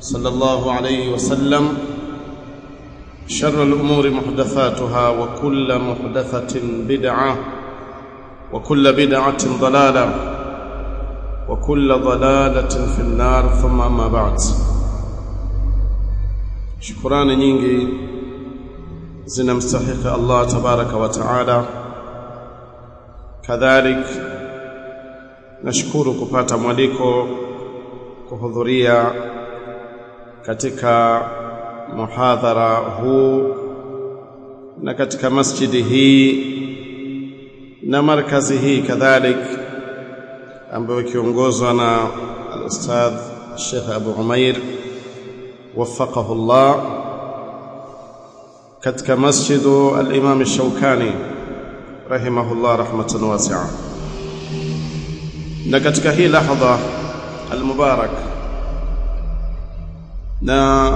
صلى الله عليه وسلم. شر الأمور محدثاتها وكل محدثة بدعة وكل بدعة ضلالة وكل ضلالة في النار. ثم ما بعد. شكران نينجي. زنا مستحق الله تبارك وتعالى. كذلك نشكرك فاتم وليكو kuhudhuria katika muhadhara huu na katika masjidi hii na markazi hii kadhalik ambayo ikiongozwa na al-ustadh Sheikh Abu Umair waffaqahu Allah katika masjidu al-Imam Shawkani rahimahullah rahmatan wasi'a. Na katika hii lahadha al-mubarak na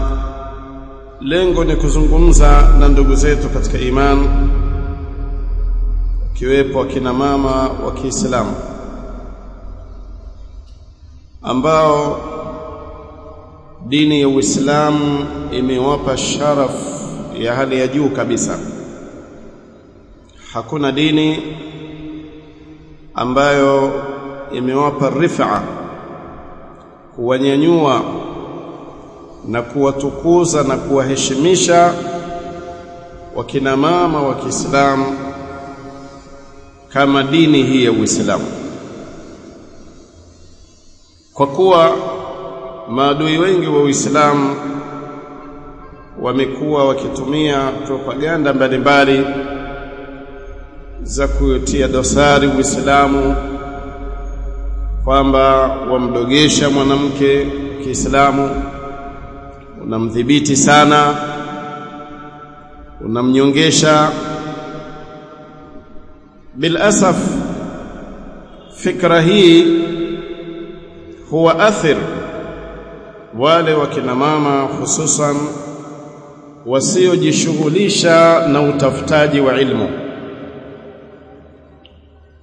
lengo ni kuzungumza na ndugu zetu katika iman kiwepo akina mama wa Kiislamu ambao dini ya Uislamu imewapa sharaf ya hali ya juu kabisa. Hakuna dini ambayo imewapa rifa kuwanyanyua na kuwatukuza na kuwaheshimisha wakina mama wa Kiislamu kama dini hii ya Uislamu, kwa kuwa maadui wengi wa Uislamu wamekuwa wakitumia propaganda mbalimbali za kuyotia dosari Uislamu kwamba wamdogesha mwanamke Kiislamu, unamdhibiti sana, unamnyongesha. Bilasaf, fikra hii huwa athir wale wakina mama hususan wasiojishughulisha na utafutaji wa ilmu.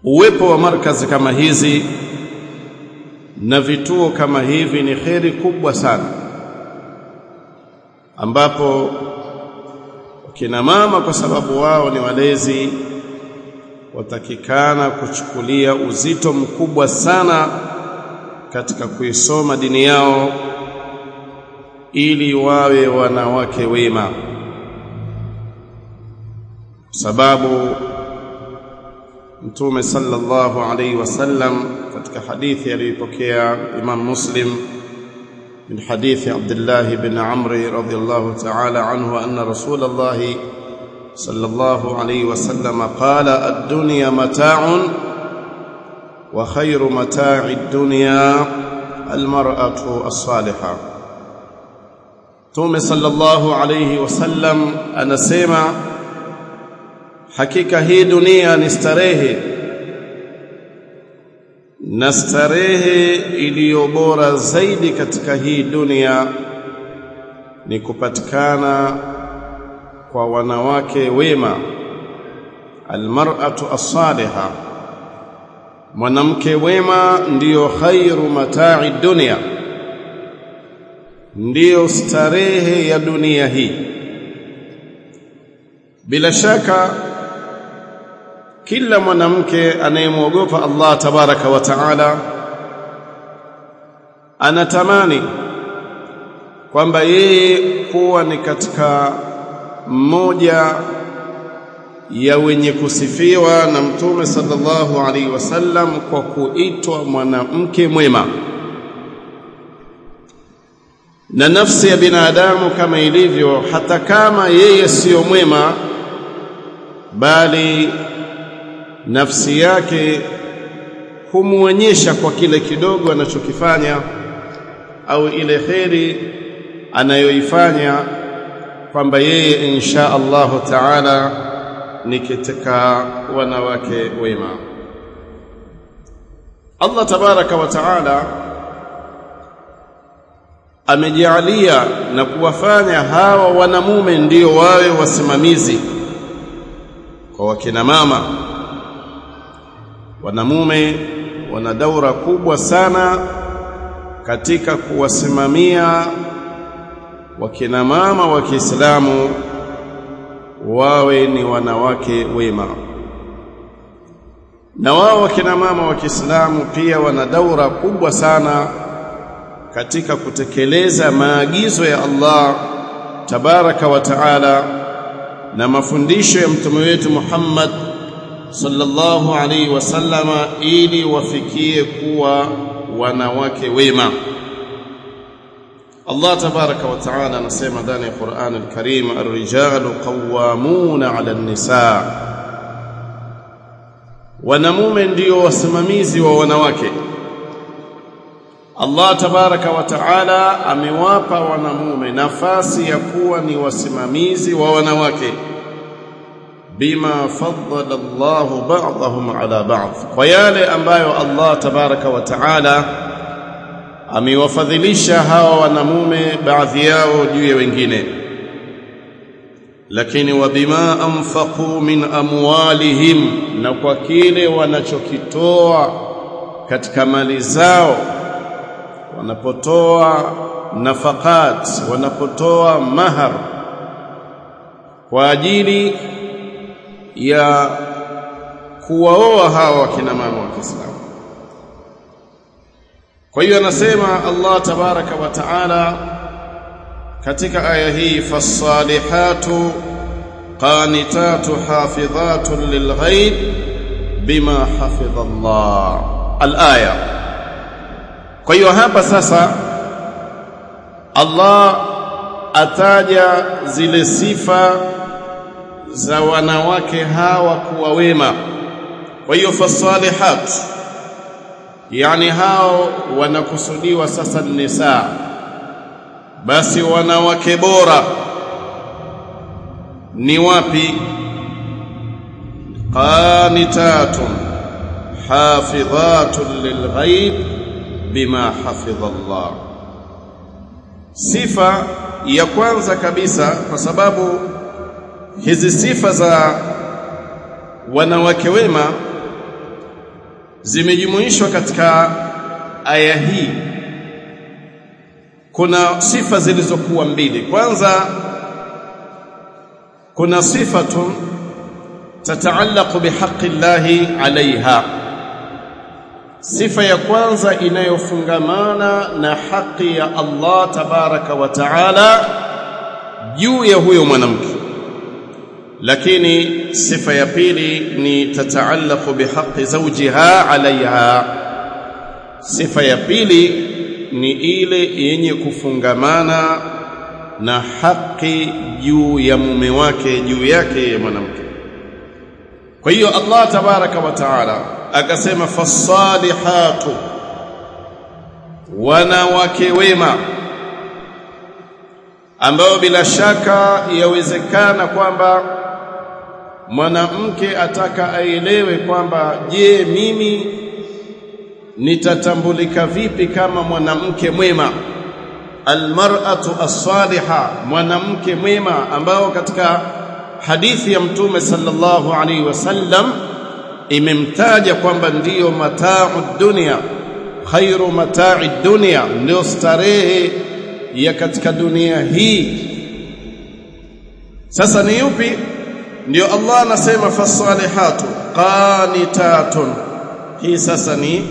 Uwepo wa markazi kama hizi na vituo kama hivi ni kheri kubwa sana, ambapo kina mama kwa sababu wao ni walezi, watakikana kuchukulia uzito mkubwa sana katika kuisoma dini yao ili wawe wanawake wema, sababu Mtume sallallahu alaihi wasallam katika hadithi aliyopokea Imam Muslim min hadithi Abdullah ibn Amr radhiyallahu ta'ala anhu anna Rasulullah sallallahu alaihi wasallam qala ad-dunya mata'un wa khayru mata'i ad-dunya al-mar'atu as-salihah Mtume sallallahu alayhi wasallam anasema hakika hii dunia ni starehe na starehe iliyo bora zaidi katika hii dunia ni kupatikana kwa wanawake wema. Almar'atu as-saliha mwanamke wema ndiyo khairu mata'i dunia ndiyo starehe ya dunia hii. Bila shaka kila mwanamke anayemwogopa Allah tabaraka wa taala anatamani kwamba yeye kuwa ni katika mmoja ya wenye kusifiwa na mtume sallallahu alaihi wasallam kwa kuitwa mwanamke mwema. Na nafsi ya binadamu kama ilivyo hata kama yeye siyo mwema bali nafsi yake humuonyesha kwa kile kidogo anachokifanya au ile kheri anayoifanya kwamba yeye insha Allahu taala ni katika wanawake wema. Allah tabaraka wa taala amejalia na kuwafanya hawa wanamume ndio wawe wasimamizi kwa wakina mama wanamume wana daura kubwa sana katika kuwasimamia wakina mama wa Kiislamu wawe ni wanawake wema. Na wao wakina mama wa Kiislamu pia wana daura kubwa sana katika kutekeleza maagizo ya Allah tabaraka wa taala na mafundisho ya mtume wetu Muhammad sallallahu alaihi wasallama ili wafikie kuwa wanawake wema. Allah tabaraka wa taala anasema ndani ya Qur'an al-Karim ar-rijalu qawwamuna 'ala an-nisaa wanamume ndio wasimamizi wa wanawake. Allah tabaraka wa taala amewapa wanamume nafasi ya kuwa ni wasimamizi wa wanawake bima faddala Allahu ba'dahum ala ba'd. Kwa yale ambayo Allah tabaraka wa taala amewafadhilisha hawa wanamume baadhi yao juu ya wengine. Lakini wa bima anfaqu min amwalihim na kwa kile wanachokitoa katika mali zao. Wanapotoa nafakat wanapotoa mahar kwa ajili ya kuwaoa hawa kina mama wa Kiislamu. Kwa hiyo anasema Allah tabaraka wa taala katika aya hii fasalihatu qanitatu hafidhatun lilghaib bima hafidha Allah. Alaya. Kwa hiyo hapa sasa Allah ataja zile sifa za wanawake hawa kuwa wema. Kwa hiyo fasalihat yani hao wanakusudiwa sasa nisa. Basi wanawake bora ni wapi? Qanitatun hafidhatun lilghaib bima hafidha sifa ya kwanza kabisa kwa sababu hizi sifa za wanawake wema zimejumuishwa katika aya hii. Kuna sifa zilizokuwa mbili. Kwanza kuna sifatun tataallaqu bihaqqi llahi alaiha sifa ya kwanza inayofungamana na haki ya Allah tabaraka wa taala juu ya huyo mwanamke lakini sifa ya pili ni tataallaqu bihaqqi zawjiha alaiha sifa ya pili ni ile yenye kufungamana na haki juu ya mume wake juu yake mwanamke. Kwa hiyo Allah tabaraka wa taala akasema fasalihatu wanawake wema ambao bila shaka yawezekana kwamba mwanamke ataka aelewe kwamba je mimi nitatambulika vipi kama mwanamke mwema? Almar'atu as-saliha mwanamke mwema ambao katika hadithi ya mtume sallallahu alaihi wasallam imemtaja kwamba ndiyo mata'u dunia khairu mata'i dunia ndio starehe ya katika dunia hii. Sasa ni yupi ndio Allah anasema fasalihatu qanitatun. Hii sasa ni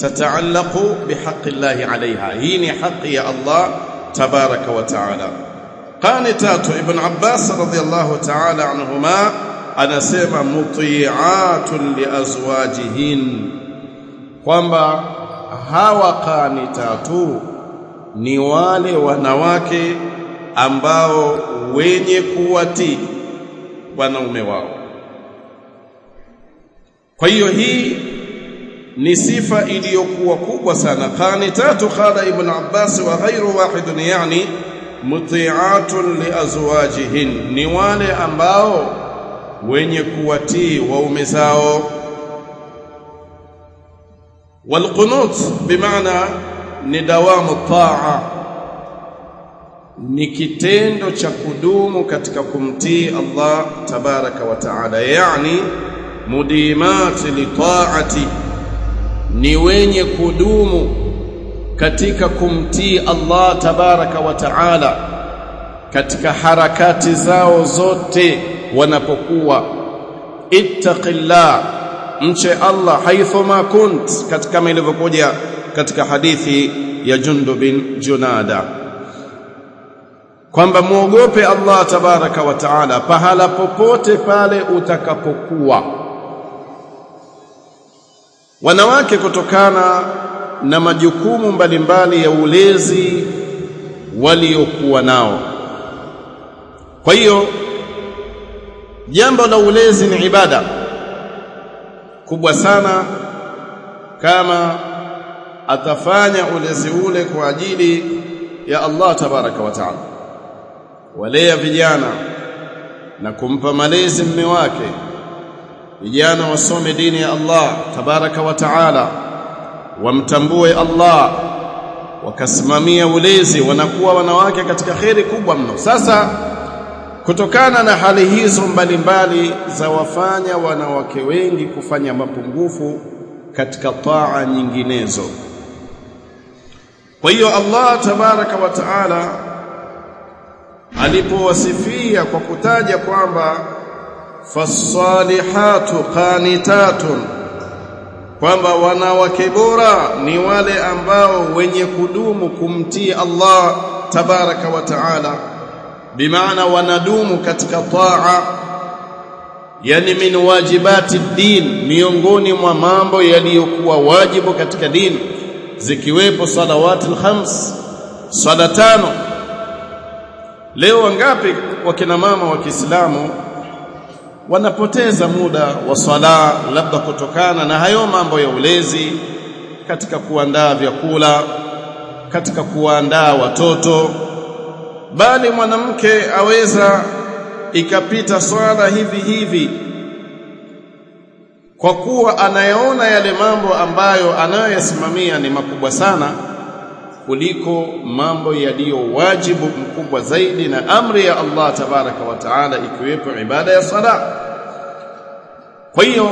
tataallaqu bihaqqi Allah alaiha hii ni haki ya Allah tabaraka wa taala. Qanitatu ibn Abbas radhiyallahu taala anhuma anasema muti'atun liazwajihin kwamba hawa qanitatu ni wale wanawake ambao wenye kuwatii wanaume wao. Kwa hiyo hii ni sifa iliyokuwa kubwa sana. Kani tatu qala ibn abbas wa ghayru wahidun yani muti'atun liazwajihin ni wale ambao wenye kuwatii waume zao. Walqunut bimaana ni dawamu taa ni kitendo cha kudumu katika kumtii Allah tabaraka wa taala yani mudimati litaati, ni wenye kudumu katika kumtii Allah tabaraka wa taala katika harakati zao zote wanapokuwa. Ittaqillah mche Allah haithuma kunt katika ilivyokuja katika hadithi ya Jundub bin Junada kwamba muogope Allah tabaraka wa taala pahala popote pale utakapokuwa. Wanawake kutokana na majukumu mbalimbali ya ulezi waliokuwa nao. Kwa hiyo jambo la ulezi ni ibada kubwa sana kama atafanya ulezi ule kwa ajili ya Allah tabaraka wa taala walea vijana na kumpa malezi mme wake. Vijana wasome dini ya Allah tabaraka wa taala. Wamtambue Allah. Wakasimamia ulezi wanakuwa wanawake katika kheri kubwa mno. Sasa kutokana na hali hizo mbalimbali za wafanya wanawake wengi kufanya mapungufu katika taa nyinginezo. Kwa hiyo Allah tabaraka wa taala alipowasifia kwa kutaja kwamba fasalihatu qanitatun kwamba wanawake bora ni wale ambao wenye kudumu kumtii Allah tabaraka wa taala bimaana wanadumu katika taa yani min wajibati din miongoni mwa mambo yaliyokuwa wajibu katika dini zikiwepo salawati alkhams sala tano leo wangapi wakina mama wa Kiislamu wanapoteza muda wa swala labda kutokana na hayo mambo ya ulezi katika kuandaa vyakula katika kuandaa watoto bali mwanamke aweza ikapita swala hivi hivi? Kwa kuwa anayaona yale mambo ambayo anayoyasimamia ni makubwa sana kuliko mambo yaliyo wajibu mkubwa zaidi na amri ya Allah tabaraka wa taala ikiwepo ibada ya sala. Kwa hiyo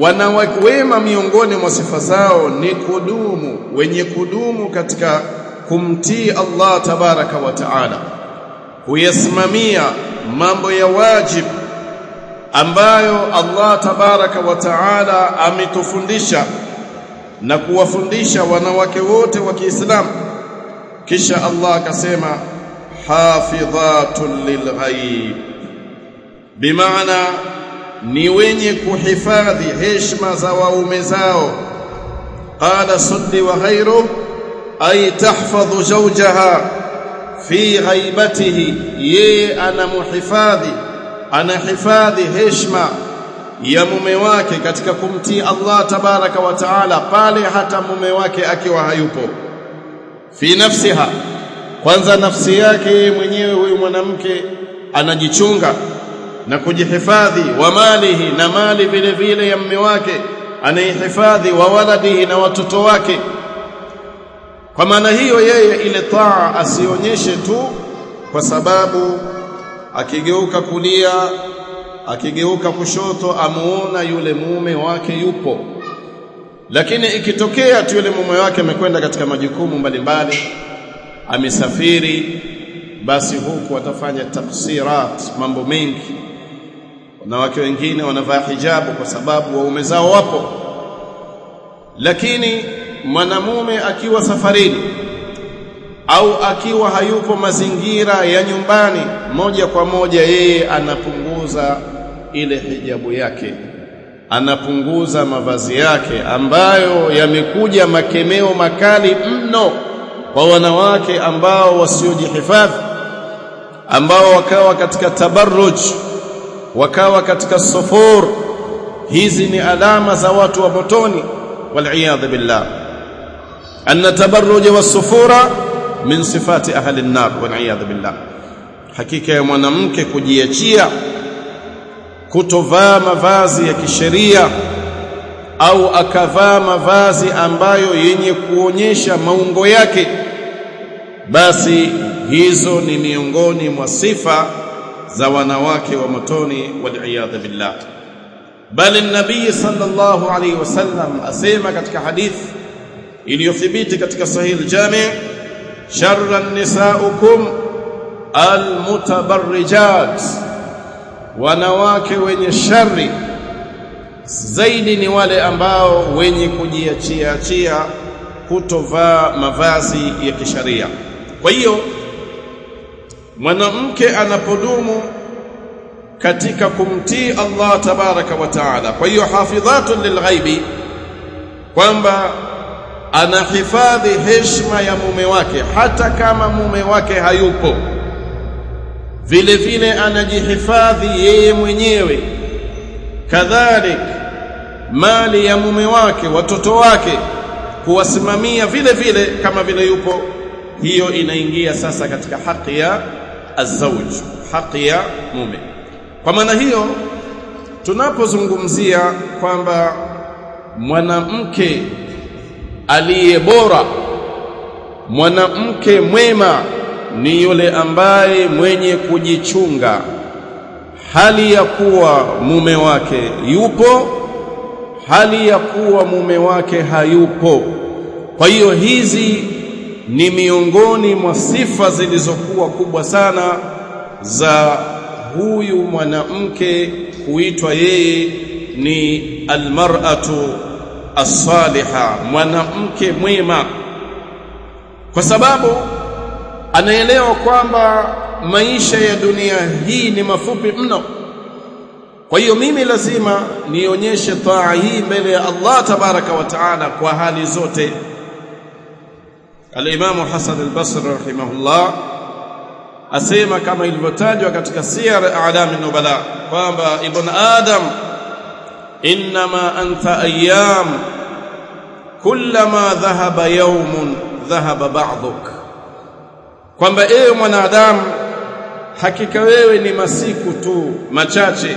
wanawake wema miongoni mwa sifa zao ni kudumu wenye kudumu katika kumtii Allah tabaraka wa taala. Kuyasimamia mambo ya wajibu ambayo Allah tabaraka wa taala ametufundisha na kuwafundisha wanawake wote wa Kiislamu. Kisha Allah akasema hafidhatun lilghaib bimaana ni wenye kuhifadhi heshima za waume zao. Qala suddi wa ghayru ay tahfadhu zawjaha fi ghaibatihi yeye anamuhifadhi anahifadhi heshima ya mume wake katika kumtii Allah tabaraka wa taala pale hata mume wake akiwa hayupo. Fi nafsiha kwanza nafsi yake mwenyewe huyu mwanamke anajichunga na kujihifadhi wa malihi na mali vile vile ya mume wake anaihifadhi wa waladihi na watoto wake. Kwa maana hiyo yeye ile taa asionyeshe tu kwa sababu akigeuka kulia akigeuka kushoto amuona yule mume wake yupo. Lakini ikitokea tu yule mume wake amekwenda katika majukumu mbalimbali amesafiri basi huku watafanya taksirat mambo mengi. Wanawake wengine wanavaa hijabu kwa sababu waume zao wapo. Lakini mwanamume akiwa safarini au akiwa hayupo mazingira ya nyumbani moja kwa moja yeye anapunguza ile hijabu yake. Anapunguza mavazi yake ambayo yamekuja makemeo makali mno kwa wanawake ambao wasiojihifadhi ambao wakawa katika tabarruj wakawa katika sufur. Hizi ni alama za watu wa motoni wal billah. Anna tabarruj wasufura min sifati ahli an-nar wal billah. Hakika ya mwanamke kujiachia kutovaa mavazi ya kisheria au akavaa mavazi ambayo yenye kuonyesha maungo yake basi hizo ni miongoni mwa sifa za wanawake wa motoni wal billah. Bali nabii sallallahu alaihi wasallam asema katika hadithi iliyothibiti katika sahih al-jami sharra nisaukum almutabarrijat wanawake wenye shari zaidi ni wale ambao wenye kujiachia achia kutovaa mavazi ya kisharia. Kwa hiyo mwanamke anapodumu katika kumtii Allah tabaraka wa taala kwa hiyo hafidhatun lilghaibi kwamba anahifadhi heshima ya mume wake hata kama mume wake hayupo vile vile anajihifadhi yeye mwenyewe. Kadhalik mali ya mume wake watoto wake kuwasimamia vile vile kama vile yupo. Hiyo inaingia sasa katika haki ya azauj haki ya mume. Kwa maana hiyo tunapozungumzia kwamba mwanamke aliye bora mwanamke mwema ni yule ambaye mwenye kujichunga. Hali ya kuwa mume wake yupo hali ya kuwa mume wake hayupo. Kwa hiyo hizi ni miongoni mwa sifa zilizokuwa kubwa sana za huyu mwanamke kuitwa yeye ni almar'atu as-saliha mwanamke mwema. Kwa sababu anaelewa kwamba maisha ya dunia hii ni mafupi mno. Kwa hiyo mimi lazima nionyeshe taa hii mbele ya Allah tabaraka wa taala kwa hali zote. Al-Imam Hasan al-Basri rahimahullah asema kama ilivyotajwa katika Siyar A'lam an-Nubala kwamba ibn Adam inma anta ayyam kullama dhahaba yawmun dhahaba ba'duk kwamba ewe mwanadamu hakika wewe ni masiku tu machache.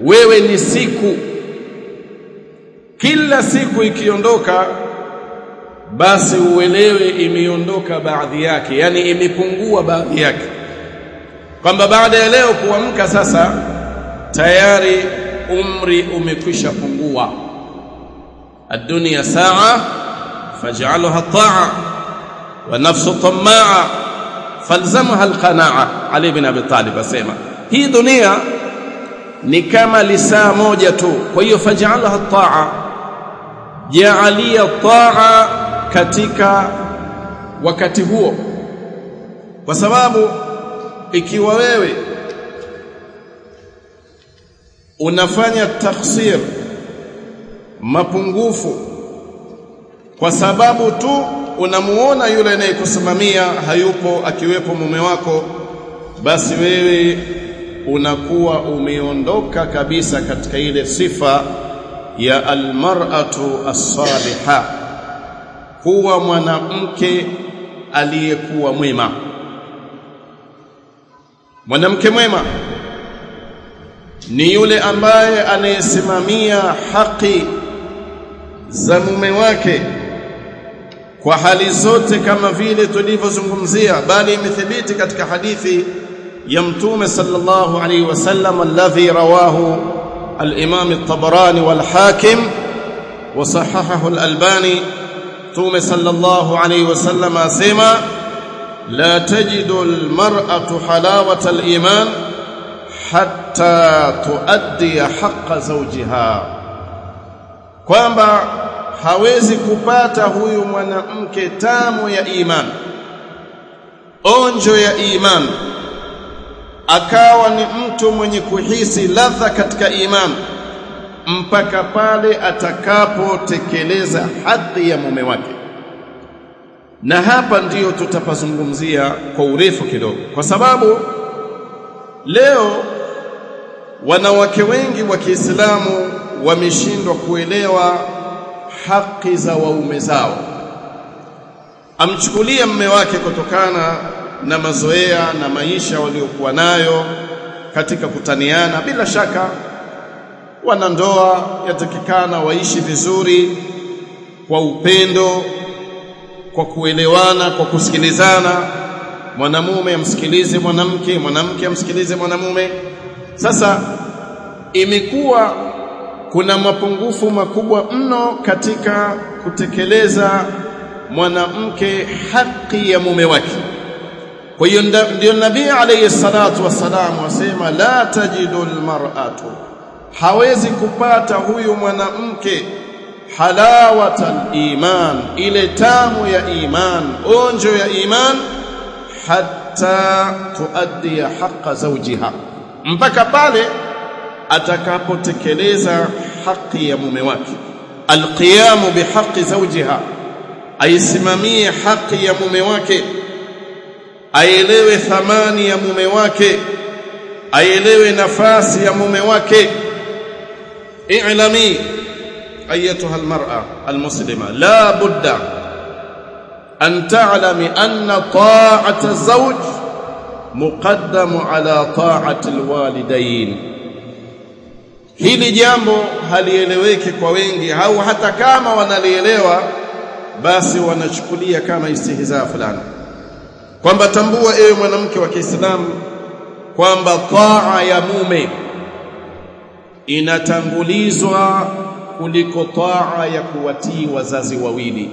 Wewe ni siku. Kila siku ikiondoka basi uelewe imeondoka baadhi yake yani imepungua baadhi yake. Kwamba baada ya leo kuamka sasa tayari umri umekwisha pungua. Ad-dunya saa faj'alha ta'a wanafsu tamaa falzamha alqanaa Ali ibn Abi Talib asema hii dunia ni kama lisaa moja tu kwa hiyo faj'alha taa jaalia taa katika wakati huo. Kwa sababu ikiwa wewe unafanya taksir mapungufu kwa sababu tu unamuona yule anayekusimamia hayupo akiwepo mume wako basi wewe unakuwa umeondoka kabisa katika ile sifa ya almar'atu as-saliha. Kuwa mwanamke aliyekuwa mwema. Mwanamke mwema ni yule ambaye anayesimamia haki za mume wake kwa hali zote kama vile tulivyozungumzia bali imethibiti katika hadithi ya mtume sallallahu alaihi wasallam alladhi rawahu al-imam at-tabarani wal-hakim wa sahahahu al-albani mtume sallallahu alaihi wasallam asema la tajidu al-mar'atu halawata al-iman hatta tuaddi haqqa zawjiha kwamba hawezi kupata huyu mwanamke tamu ya imani onjo ya imani akawa ni mtu mwenye kuhisi ladha katika imani mpaka pale atakapotekeleza hadhi ya mume wake. Na hapa ndiyo tutapazungumzia kwa urefu kidogo kwa sababu leo wanawake wengi wa Kiislamu wameshindwa kuelewa haki za waume zao. Amchukulia mme wake kutokana na mazoea na maisha waliokuwa nayo katika kutaniana. Bila shaka wanandoa yatakikana waishi vizuri kwa upendo kwa kuelewana kwa kusikilizana. Mwanamume amsikilize mwanamke mwanamke amsikilize mwanamume. Sasa imekuwa kuna mapungufu makubwa mno katika kutekeleza mwanamke haki ya mume wake. Kwa hiyo ndio nabii alayhi salatu wassalam wasema la tajidu almar'atu. Hawezi kupata huyu mwanamke halawata iman ile tamu ya iman onjo ya iman hatta tuaddi haqqa zawjiha. Mpaka pale atakapotekeleza haki ya mume wake alqiyamu bihaqqi zawjiha aisimamie haki ya mume wake aelewe thamani ya mume wake aelewe nafasi ya mume wake i'lami ايتها المراه المسلمه لا بد ان تعلمي ان طاعه الزوج مقدم على طاعه الوالدين hili jambo halieleweki kwa wengi au hata kama wanalielewa basi wanachukulia kama istihza fulani. Kwamba tambua ewe mwanamke wa Kiislamu kwamba taa ya mume inatangulizwa kuliko taa ya kuwatii wazazi wawili.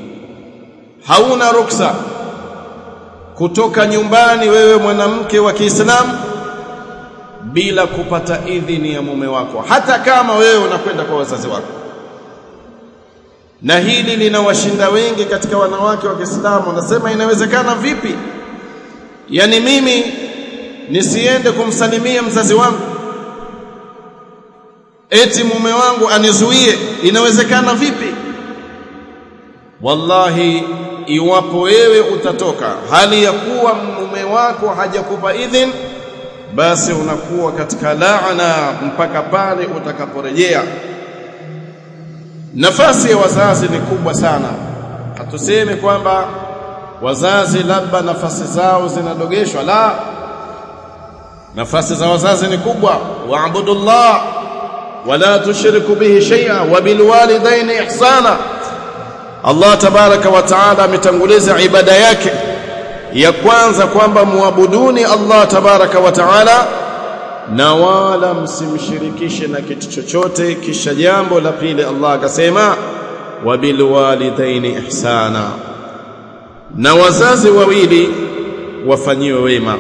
Hauna ruksa kutoka nyumbani wewe mwanamke wa Kiislamu bila kupata idhini ya mume wako hata kama wewe unakwenda kwa wazazi wako. Na hili linawashinda wengi katika wanawake wa Kiislamu. Nasema inawezekana vipi? Yani mimi nisiende kumsalimia mzazi wangu? Eti mume wangu anizuie? Inawezekana vipi? Wallahi iwapo wewe utatoka hali ya kuwa mume wako hajakupa idhin basi unakuwa katika laana mpaka pale utakaporejea. Nafasi ya wazazi ni kubwa sana. Hatusemi kwamba wazazi labda nafasi zao zinadogeshwa la. Nafasi za wazazi ni kubwa. Waabudullah wala tushriku bihi shay'a wa bilwalidaini ihsana. Allah tabaraka wa taala ametanguliza ibada yake ya kwanza kwamba muabuduni Allah tabaraka wa taala na wala msimshirikishe na kitu chochote kisha jambo la pili Allah akasema wa bilwalidaini ihsana. Na wazazi wawili wafanyiwe wema